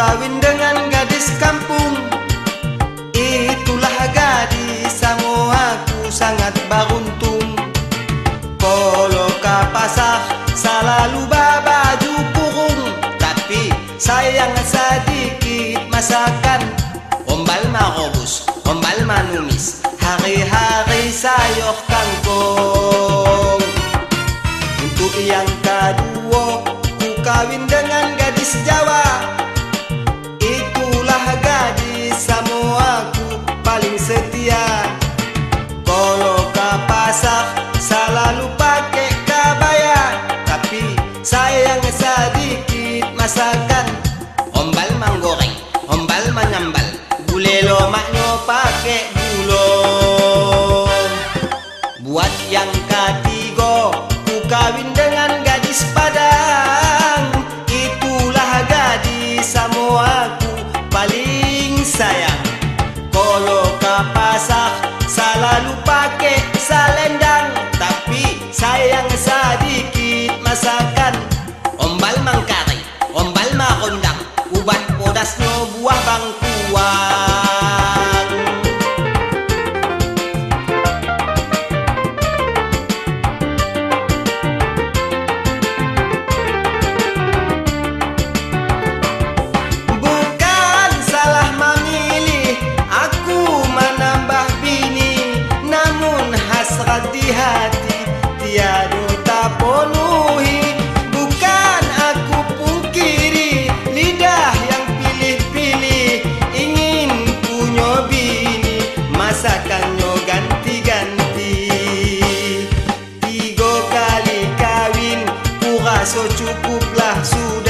kawin dengan gadis kampung. Itulah gadis Samo aku sangat beruntung. Kalau kapasah Selalu babaju kurung Tapi sayang sedikit masakan. Ombal marobus, ombal manumis Hari-hari sayur kangkung. Untuk yang kedua Ku kawin dengan gadis Jawa ombal manambal Bulelo maknyo pakai gulung Buat yang ketiga Ku kawin dengan gadis Padang. Itulah gadis sama aku paling sayang. Kalau ke pasar selalu pakai salendang Tapi sayang sedikit masakan. Ombal mangkari, ombal marondang. Ubat podasnya buah bangkuan Cukuplah sudah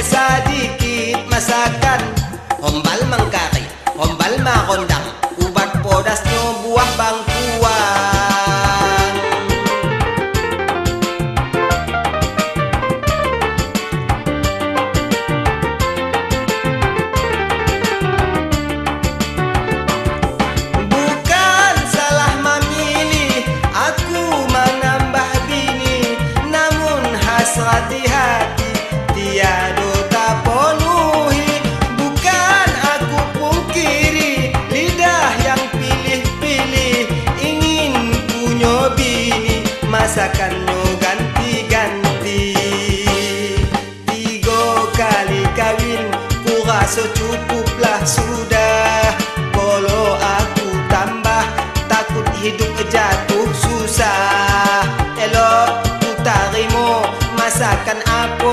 sayang sedikit masakan. Ombal mangkari, ombal marondang. Ubat podasnya buah bangkuan. Bukan salah memilih Aku menambah bini. Namun hasrat di hati Tiada Masakannya ganti-ganti. Tiga kali kawin Ku rasa cukuplah sudah. Kalau aku tambah Takut hidup jatuh susah. Elok ku tarimo Masakan apa